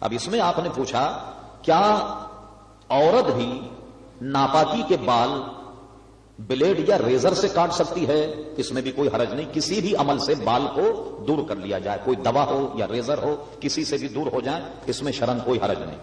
اب اس میں آپ نے پوچھا، کیا عورت بھی ناپاکی کے بال، بلیڈ یا ریزر سے کاٹ سکتی ہے؟ اس میں بھی کوئی حرج نہیں، کسی بھی عمل سے بال کو دور کر لیا جائے، کوئی دوا ہو یا ریزر ہو، کسی سے بھی دور ہو جائے، اس میں شرن کوئی حرج نہیں۔